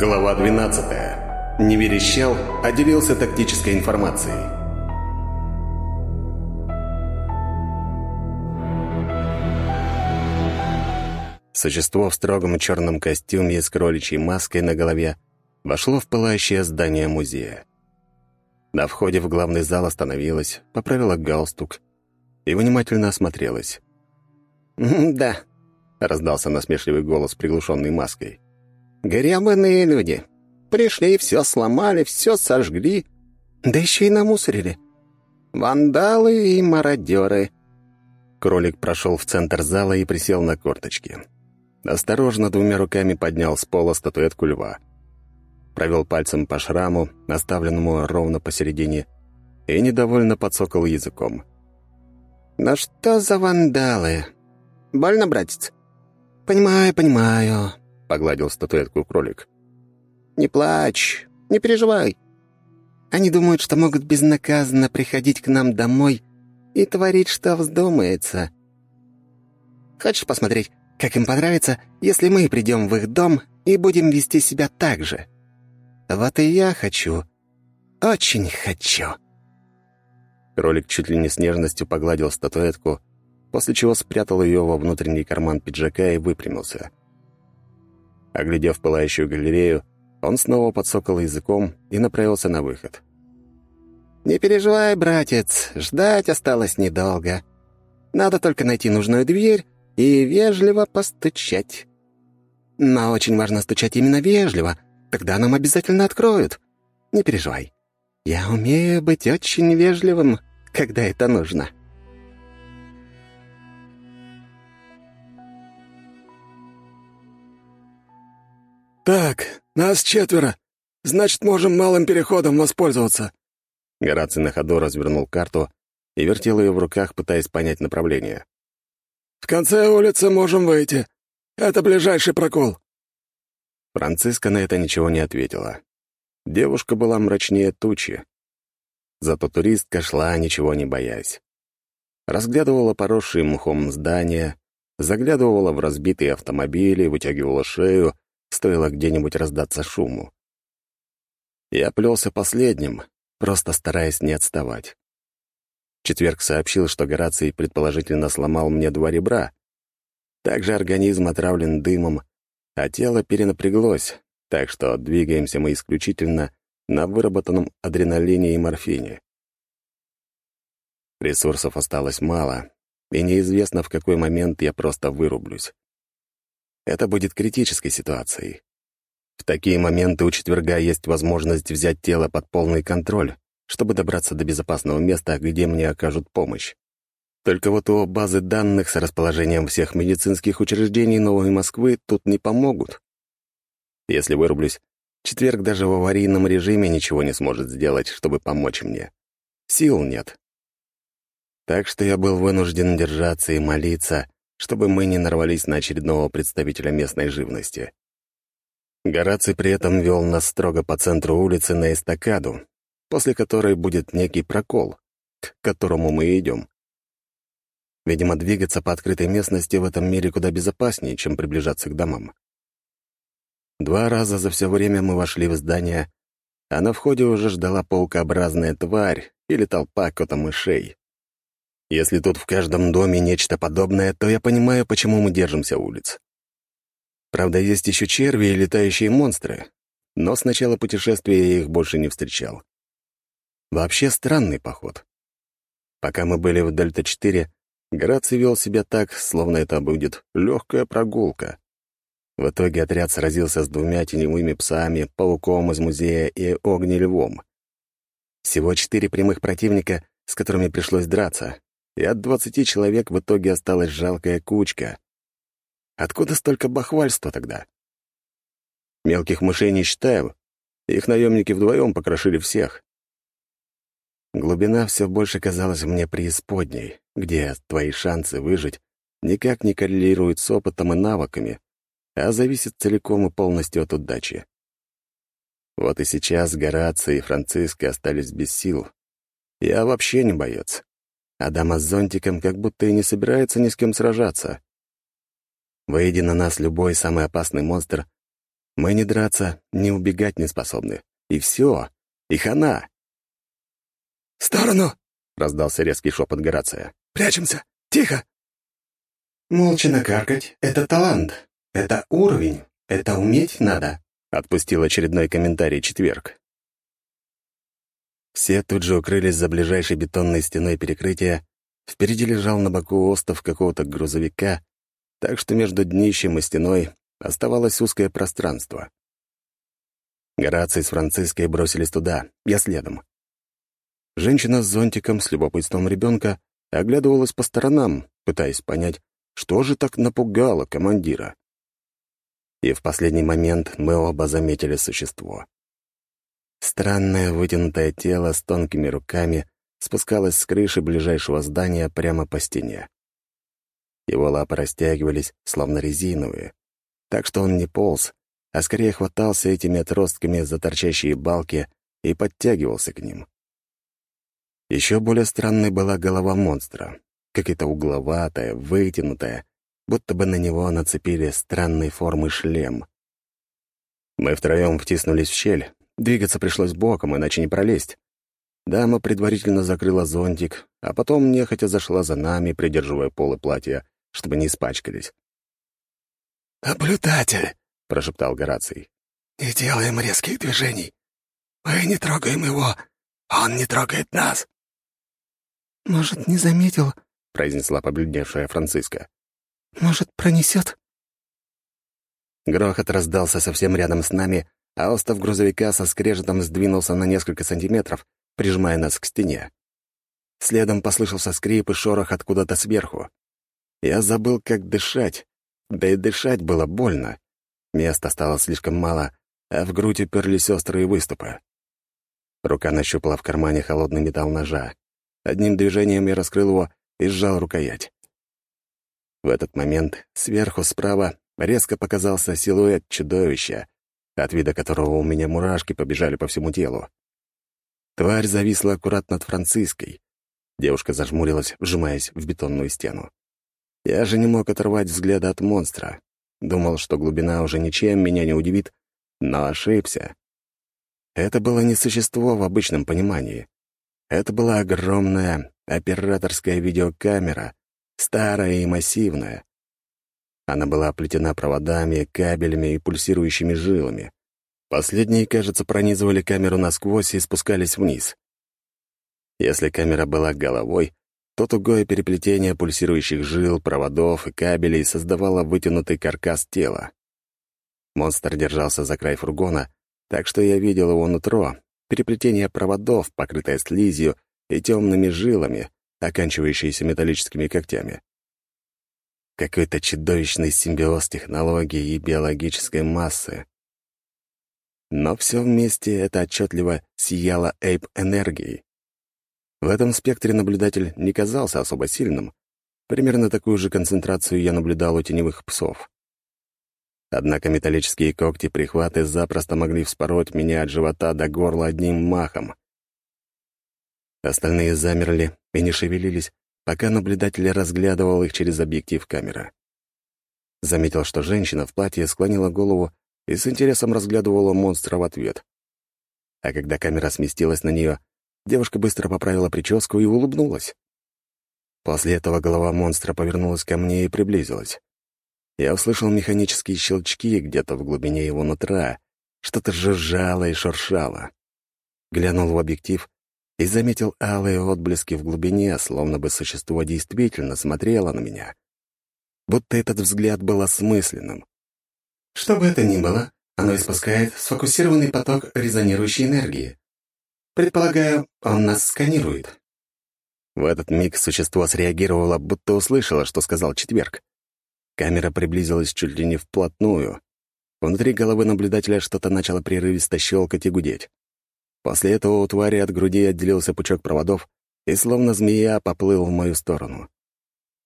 Глава 12. Не верещал, а делился тактической информацией. Существо в строгом черном костюме с кроличьей маской на голове вошло в пылающее здание музея. На входе в главный зал остановилась, поправила галстук и внимательно осмотрелась. «Да», — раздался насмешливый голос, приглушенный маской. «Гребаные люди. Пришли, все сломали, все сожгли, да еще и намусорили. Вандалы и мародеры». Кролик прошел в центр зала и присел на корточки. Осторожно двумя руками поднял с пола статуэтку льва. Провел пальцем по шраму, оставленному ровно посередине, и недовольно подсокал языком. «Ну что за вандалы? Больно, братец?» «Понимаю, понимаю», — погладил статуэтку кролик. «Не плачь, не переживай. Они думают, что могут безнаказанно приходить к нам домой и творить, что вздумается. Хочешь посмотреть, как им понравится, если мы придем в их дом и будем вести себя так же. Вот и я хочу. Очень хочу». Кролик чуть ли не с нежностью погладил статуэтку, после чего спрятал ее во внутренний карман пиджака и выпрямился. Оглядев пылающую галерею, он снова подсокал языком и направился на выход. «Не переживай, братец, ждать осталось недолго. Надо только найти нужную дверь и вежливо постучать. Но очень важно стучать именно вежливо, тогда нам обязательно откроют. Не переживай. Я умею быть очень вежливым, когда это нужно». «Так, нас четверо. Значит, можем малым переходом воспользоваться». Гораций на ходу развернул карту и вертел ее в руках, пытаясь понять направление. В конце улицы можем выйти. Это ближайший прокол». Франциска на это ничего не ответила. Девушка была мрачнее тучи. Зато туристка шла, ничего не боясь. Разглядывала поросшие мхом здания, заглядывала в разбитые автомобили, вытягивала шею, стоило где-нибудь раздаться шуму. Я плелся последним, просто стараясь не отставать. Четверг сообщил, что Гораций предположительно сломал мне два ребра. Также организм отравлен дымом, а тело перенапряглось, так что двигаемся мы исключительно на выработанном адреналине и морфине. Ресурсов осталось мало, и неизвестно, в какой момент я просто вырублюсь. Это будет критической ситуацией. В такие моменты у четверга есть возможность взять тело под полный контроль, чтобы добраться до безопасного места, где мне окажут помощь. Только вот у базы данных с расположением всех медицинских учреждений Новой Москвы тут не помогут. Если вырублюсь, четверг даже в аварийном режиме ничего не сможет сделать, чтобы помочь мне. Сил нет. Так что я был вынужден держаться и молиться, чтобы мы не нарвались на очередного представителя местной живности. Гораций при этом вел нас строго по центру улицы на эстакаду, после которой будет некий прокол, к которому мы идем. Видимо, двигаться по открытой местности в этом мире куда безопаснее, чем приближаться к домам. Два раза за все время мы вошли в здание, а на входе уже ждала паукообразная тварь или толпа кота-мышей. Если тут в каждом доме нечто подобное, то я понимаю, почему мы держимся улиц. Правда, есть еще черви и летающие монстры, но с начала путешествия я их больше не встречал. Вообще странный поход. Пока мы были в Дельта-4, Граций вел себя так, словно это будет легкая прогулка. В итоге отряд сразился с двумя теневыми псами, пауком из музея и огнелевом. Всего четыре прямых противника, с которыми пришлось драться, и от двадцати человек в итоге осталась жалкая кучка. Откуда столько бахвальства тогда? Мелких мышей не считаю, их наемники вдвоем покрошили всех. Глубина все больше казалась мне преисподней, где твои шансы выжить никак не коррелируют с опытом и навыками, а зависят целиком и полностью от удачи. Вот и сейчас Горация и Франциско остались без сил. Я вообще не боец. А дама с зонтиком как будто и не собирается ни с кем сражаться. Выйди на нас любой самый опасный монстр, Мы не драться, не убегать не способны. И все. И хана. «В сторону!» — раздался резкий шепот Горация. «Прячемся! Тихо!» «Молча накаркать — это талант. Это уровень. Это уметь надо», — отпустил очередной комментарий четверг. Все тут же укрылись за ближайшей бетонной стеной перекрытия. Впереди лежал на боку остов какого-то грузовика, так что между днищем и стеной оставалось узкое пространство. Гораций с Франциской бросились туда, я следом. Женщина с зонтиком с любопытством ребенка оглядывалась по сторонам, пытаясь понять, что же так напугало командира. И в последний момент мы оба заметили существо. Странное вытянутое тело с тонкими руками спускалось с крыши ближайшего здания прямо по стене. Его лапы растягивались, словно резиновые, так что он не полз, а скорее хватался этими отростками за торчащие балки и подтягивался к ним. Еще более странной была голова монстра, какая-то угловатая, вытянутая, будто бы на него нацепили странной формы шлем. Мы втроем втиснулись в щель, Двигаться пришлось боком, иначе не пролезть. Дама предварительно закрыла зонтик, а потом нехотя зашла за нами, придерживая полы платья, чтобы не испачкались. «Наблюдатель», — прошептал Гораций. «Не делаем резких движений. Мы не трогаем его, он не трогает нас». «Может, не заметил?» — произнесла побледневшая Франциска. «Может, пронесет?» Грохот раздался совсем рядом с нами, а остов грузовика со скрежетом сдвинулся на несколько сантиметров, прижимая нас к стене. Следом послышался скрип и шорох откуда-то сверху. Я забыл, как дышать, да и дышать было больно. Места стало слишком мало, а в грудь уперлись острые выступы. Рука нащупала в кармане холодный металл ножа. Одним движением я раскрыл его и сжал рукоять. В этот момент сверху справа резко показался силуэт чудовища, от вида которого у меня мурашки побежали по всему телу. Тварь зависла аккуратно над Франциской. Девушка зажмурилась, вжимаясь в бетонную стену. Я же не мог оторвать взгляда от монстра. Думал, что глубина уже ничем меня не удивит, но ошибся. Это было не существо в обычном понимании. Это была огромная операторская видеокамера, старая и массивная. Она была оплетена проводами, кабелями и пульсирующими жилами. Последние, кажется, пронизывали камеру насквозь и спускались вниз. Если камера была головой, то тугое переплетение пульсирующих жил, проводов и кабелей создавало вытянутый каркас тела. Монстр держался за край фургона, так что я видел его нутро, переплетение проводов, покрытое слизью и темными жилами, оканчивающиеся металлическими когтями. Какой-то чудовищный симбиоз технологии и биологической массы. Но все вместе это отчетливо сияло эйп-энергией. В этом спектре наблюдатель не казался особо сильным. Примерно такую же концентрацию я наблюдал у теневых псов. Однако металлические когти-прихваты запросто могли вспороть меня от живота до горла одним махом. Остальные замерли и не шевелились, пока наблюдатель разглядывал их через объектив камеры. Заметил, что женщина в платье склонила голову и с интересом разглядывала монстра в ответ. А когда камера сместилась на нее, девушка быстро поправила прическу и улыбнулась. После этого голова монстра повернулась ко мне и приблизилась. Я услышал механические щелчки где-то в глубине его нутра, что-то жужжало и шуршало. Глянул в объектив и заметил алые отблески в глубине, словно бы существо действительно смотрело на меня. Будто этот взгляд был осмысленным. Что бы это ни было, оно испускает сфокусированный поток резонирующей энергии. Предполагаю, он нас сканирует. В этот миг существо среагировало, будто услышало, что сказал четверг. Камера приблизилась чуть ли не вплотную. Внутри головы наблюдателя что-то начало прерывисто щелкать и гудеть. После этого у твари от груди отделился пучок проводов и, словно змея, поплыл в мою сторону.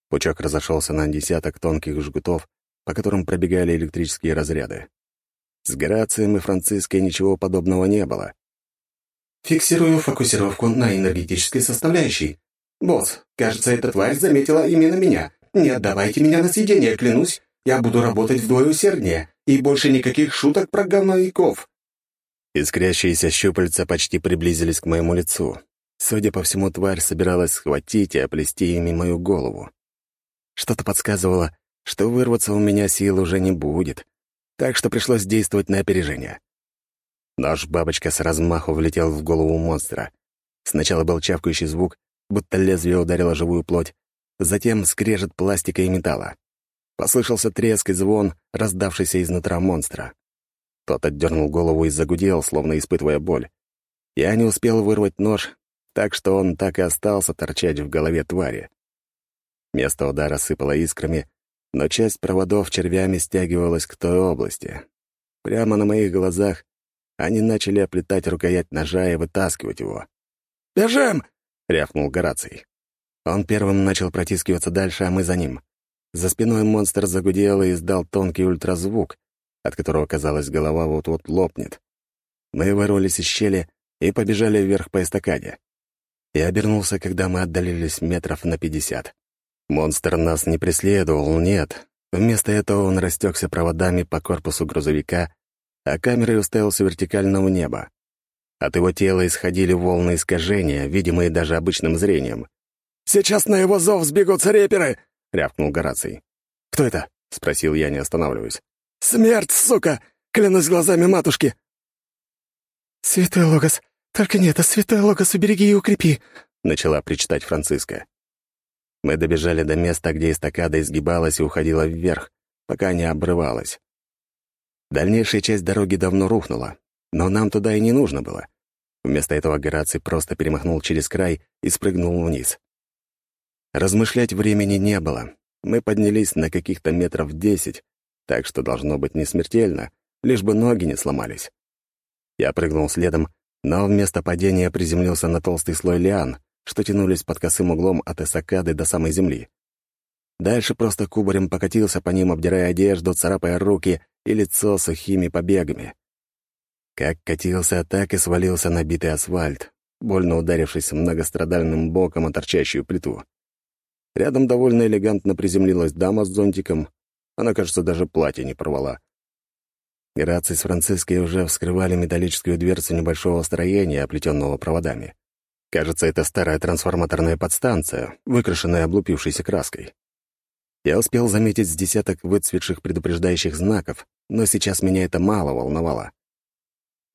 Пучок разошелся на десяток тонких жгутов, по которым пробегали электрические разряды. С Грацием и Франциской ничего подобного не было. «Фиксирую фокусировку на энергетической составляющей. Босс, кажется, эта тварь заметила именно меня. Не отдавайте меня на съедение, клянусь. Я буду работать вдвое усерднее. и больше никаких шуток про говновиков». Искрящиеся щупальца почти приблизились к моему лицу. Судя по всему, тварь собиралась схватить и оплести ими мою голову. Что-то подсказывало, что вырваться у меня сил уже не будет, так что пришлось действовать на опережение. Нож бабочка с размаху влетел в голову монстра. Сначала был чавкающий звук, будто лезвие ударило живую плоть, затем скрежет пластика и металла. Послышался треск и звон, раздавшийся изнутра монстра. Тот отдернул голову и загудел, словно испытывая боль. Я не успел вырвать нож, так что он так и остался торчать в голове твари. Место удара сыпало искрами, но часть проводов червями стягивалась к той области. Прямо на моих глазах они начали оплетать рукоять ножа и вытаскивать его. «Бежим!» — рявкнул Гораций. Он первым начал протискиваться дальше, а мы за ним. За спиной монстр загудел и издал тонкий ультразвук, от которого, казалось, голова вот-вот лопнет. Мы вырвались из щели и побежали вверх по эстакаде. Я обернулся, когда мы отдалились метров на пятьдесят. Монстр нас не преследовал, нет. Вместо этого он растекся проводами по корпусу грузовика, а камерой уставился вертикально в небо. От его тела исходили волны искажения, видимые даже обычным зрением. «Сейчас на его зов сбегутся реперы!» рявкнул Гораций. «Кто это?» — спросил я, не останавливаясь. «Смерть, сука! Клянусь глазами матушки!» «Святой Логос, только не это, Святой Логос, убереги и укрепи!» — начала причитать Франциска. Мы добежали до места, где эстакада изгибалась и уходила вверх, пока не обрывалась. Дальнейшая часть дороги давно рухнула, но нам туда и не нужно было. Вместо этого Гораций просто перемахнул через край и спрыгнул вниз. Размышлять времени не было. Мы поднялись на каких-то метров десять, так что должно быть не смертельно, лишь бы ноги не сломались. Я прыгнул следом, но вместо падения приземлился на толстый слой лиан, что тянулись под косым углом от эсакады до самой земли. Дальше просто кубарем покатился по ним, обдирая одежду, царапая руки и лицо сухими побегами. Как катился, так и свалился на битый асфальт, больно ударившись многострадальным боком о торчащую плиту. Рядом довольно элегантно приземлилась дама с зонтиком. Она, кажется, даже платье не порвала. Граций с Франциской уже вскрывали металлическую дверцу небольшого строения, оплетенного проводами. Кажется, это старая трансформаторная подстанция, выкрашенная облупившейся краской. Я успел заметить с десяток выцветших предупреждающих знаков, но сейчас меня это мало волновало.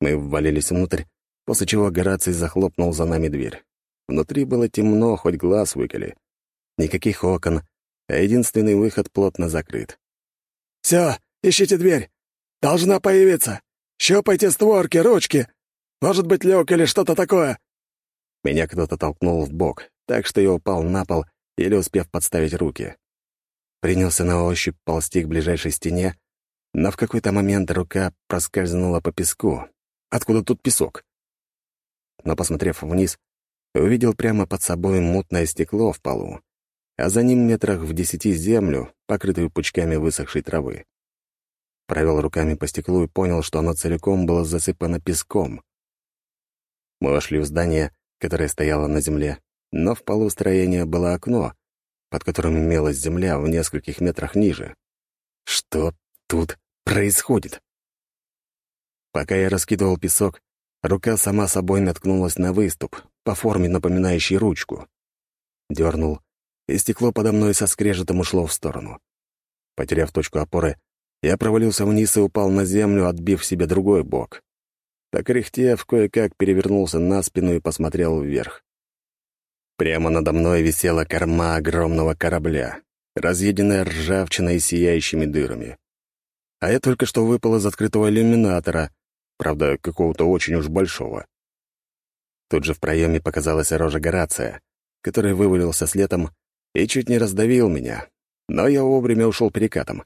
Мы ввалились внутрь, после чего Гораций захлопнул за нами дверь. Внутри было темно, хоть глаз выколи. Никаких окон, а единственный выход плотно закрыт. «Все, ищите дверь. Должна появиться. Щупайте створки, ручки. Может быть, люк или что-то такое». Меня кто-то толкнул в бок, так что я упал на пол, еле успев подставить руки. Принялся на ощупь ползти к ближайшей стене, но в какой-то момент рука проскользнула по песку. Откуда тут песок? Но, посмотрев вниз, увидел прямо под собой мутное стекло в полу а за ним метрах в десяти землю, покрытую пучками высохшей травы. Провел руками по стеклу и понял, что оно целиком было засыпано песком. Мы вошли в здание, которое стояло на земле, но в полу строения было окно, под которым имелась земля в нескольких метрах ниже. Что тут происходит? Пока я раскидывал песок, рука сама собой наткнулась на выступ, по форме напоминающий ручку. Дернул, и стекло подо мной со скрежетом ушло в сторону. Потеряв точку опоры, я провалился вниз и упал на землю, отбив себе другой бок. Так рехтев, кое-как перевернулся на спину и посмотрел вверх. Прямо надо мной висела корма огромного корабля, разъеденная ржавчиной и сияющими дырами. А я только что выпал из открытого иллюминатора, правда, какого-то очень уж большого. Тут же в проеме показалась рожа Горация, который вывалился следом и чуть не раздавил меня, но я вовремя ушел перекатом.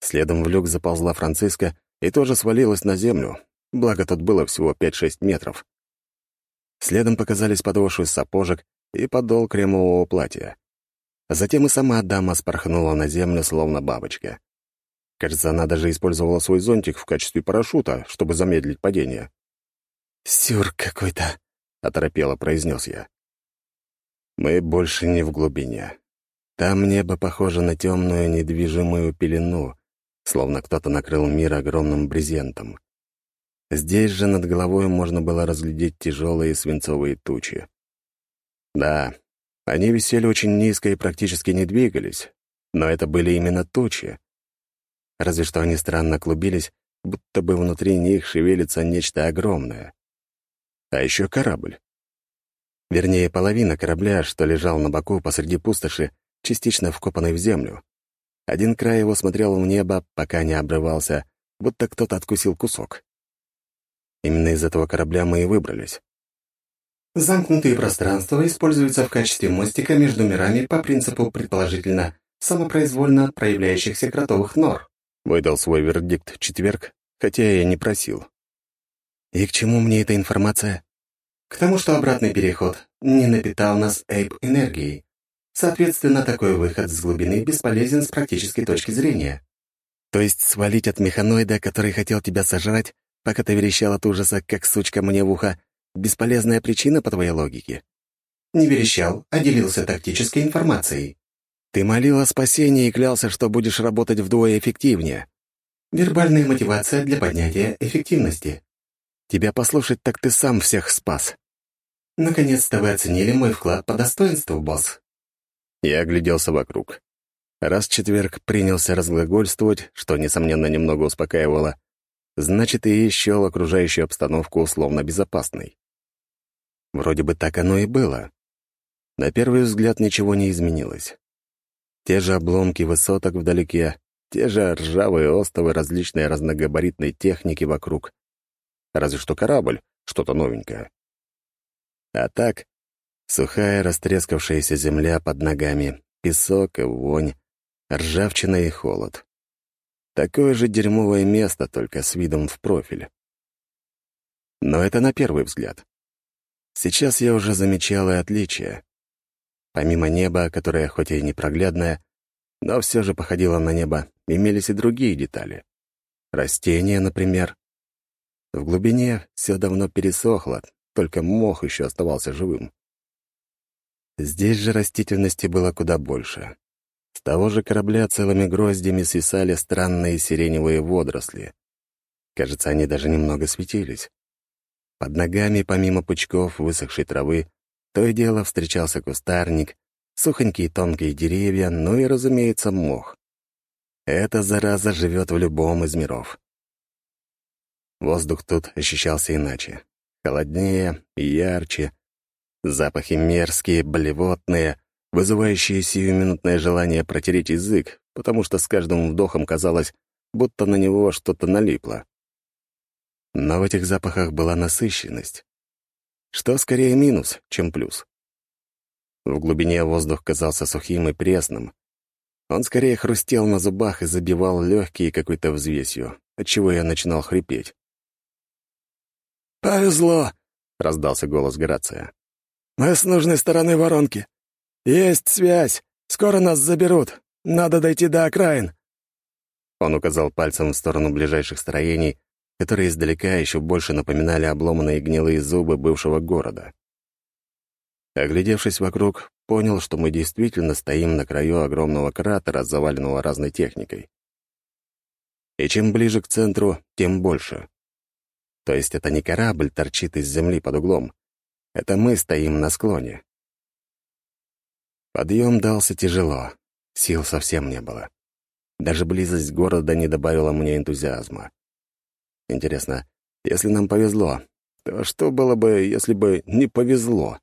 Следом в люк заползла Франциска и тоже свалилась на землю, благо тут было всего 5-6 метров. Следом показались подошвы сапожек и подол кремового платья. Затем и сама дама спорхнула на землю, словно бабочка. Кажется, она даже использовала свой зонтик в качестве парашюта, чтобы замедлить падение. «Сюр какой-то», — оторопело произнес я. Мы больше не в глубине. Там небо похоже на темную недвижимую пелену, словно кто-то накрыл мир огромным брезентом. Здесь же над головой можно было разглядеть тяжелые свинцовые тучи. Да, они висели очень низко и практически не двигались, но это были именно тучи. Разве что они странно клубились, будто бы внутри них шевелится нечто огромное. А еще корабль. Вернее, половина корабля, что лежал на боку посреди пустоши, частично вкопанной в землю. Один край его смотрел в небо, пока не обрывался, будто кто-то откусил кусок. Именно из этого корабля мы и выбрались. Замкнутые пространства используются в качестве мостика между мирами по принципу, предположительно, самопроизвольно проявляющихся кротовых нор. Выдал свой вердикт четверг, хотя я не просил. И к чему мне эта информация? К тому, что обратный переход не напитал нас эйп энергией. Соответственно, такой выход с глубины бесполезен с практической точки зрения. То есть свалить от механоида, который хотел тебя сожрать, пока ты верещал от ужаса, как сучка мне в ухо, бесполезная причина по твоей логике? Не верещал, а делился тактической информацией. Ты молил о спасении и клялся, что будешь работать вдвое эффективнее. Вербальная мотивация для поднятия эффективности. Тебя послушать, так ты сам всех спас. Наконец-то вы оценили мой вклад по достоинству, босс. Я огляделся вокруг. Раз четверг принялся разглагольствовать, что, несомненно, немного успокаивало, значит, и счел окружающую обстановку условно безопасной. Вроде бы так оно и было. На первый взгляд ничего не изменилось. Те же обломки высоток вдалеке, те же ржавые остовы различной разногабаритной техники вокруг. Разве что корабль, что-то новенькое. А так, сухая растрескавшаяся земля под ногами, песок и вонь, ржавчина и холод. Такое же дерьмовое место, только с видом в профиль. Но это на первый взгляд. Сейчас я уже замечал и отличия. Помимо неба, которое хоть и непроглядное, но все же походило на небо, имелись и другие детали. Растения, например. В глубине все давно пересохло, только мох еще оставался живым. Здесь же растительности было куда больше. С того же корабля целыми гроздями свисали странные сиреневые водоросли. Кажется, они даже немного светились. Под ногами, помимо пучков высохшей травы, то и дело встречался кустарник, сухонькие тонкие деревья, ну и, разумеется, мох. Эта зараза живет в любом из миров. Воздух тут ощущался иначе. Холоднее и ярче. Запахи мерзкие, блевотные, вызывающие сиюминутное желание протереть язык, потому что с каждым вдохом казалось, будто на него что-то налипло. Но в этих запахах была насыщенность что скорее минус, чем плюс. В глубине воздух казался сухим и пресным. Он скорее хрустел на зубах и забивал легкие какой-то взвесью, отчего я начинал хрипеть. «Повезло!» — раздался голос Горация. «Мы с нужной стороны воронки. Есть связь. Скоро нас заберут. Надо дойти до окраин». Он указал пальцем в сторону ближайших строений, которые издалека еще больше напоминали обломанные гнилые зубы бывшего города. Оглядевшись вокруг, понял, что мы действительно стоим на краю огромного кратера, заваленного разной техникой. И чем ближе к центру, тем больше. То есть это не корабль торчит из земли под углом. Это мы стоим на склоне. Подъем дался тяжело, сил совсем не было. Даже близость города не добавила мне энтузиазма. Интересно, если нам повезло, то что было бы, если бы не повезло?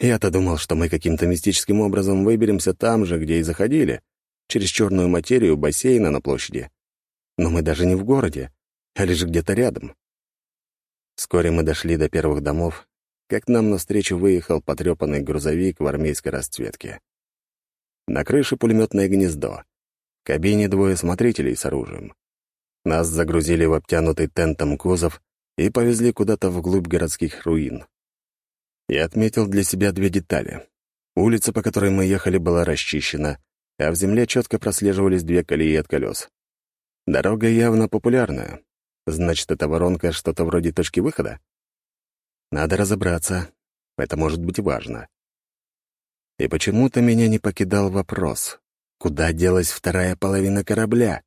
Я-то думал, что мы каким-то мистическим образом выберемся там же, где и заходили, через черную материю бассейна на площади. Но мы даже не в городе, а лишь где-то рядом. Вскоре мы дошли до первых домов, как нам навстречу выехал потрепанный грузовик в армейской расцветке. На крыше пулеметное гнездо. В кабине двое смотрителей с оружием. Нас загрузили в обтянутый тентом кузов и повезли куда-то вглубь городских руин. Я отметил для себя две детали. Улица, по которой мы ехали, была расчищена, а в земле четко прослеживались две колеи от колес. Дорога явно популярная. Значит, эта воронка что-то вроде точки выхода? Надо разобраться. Это может быть важно. И почему-то меня не покидал вопрос, куда делась вторая половина корабля?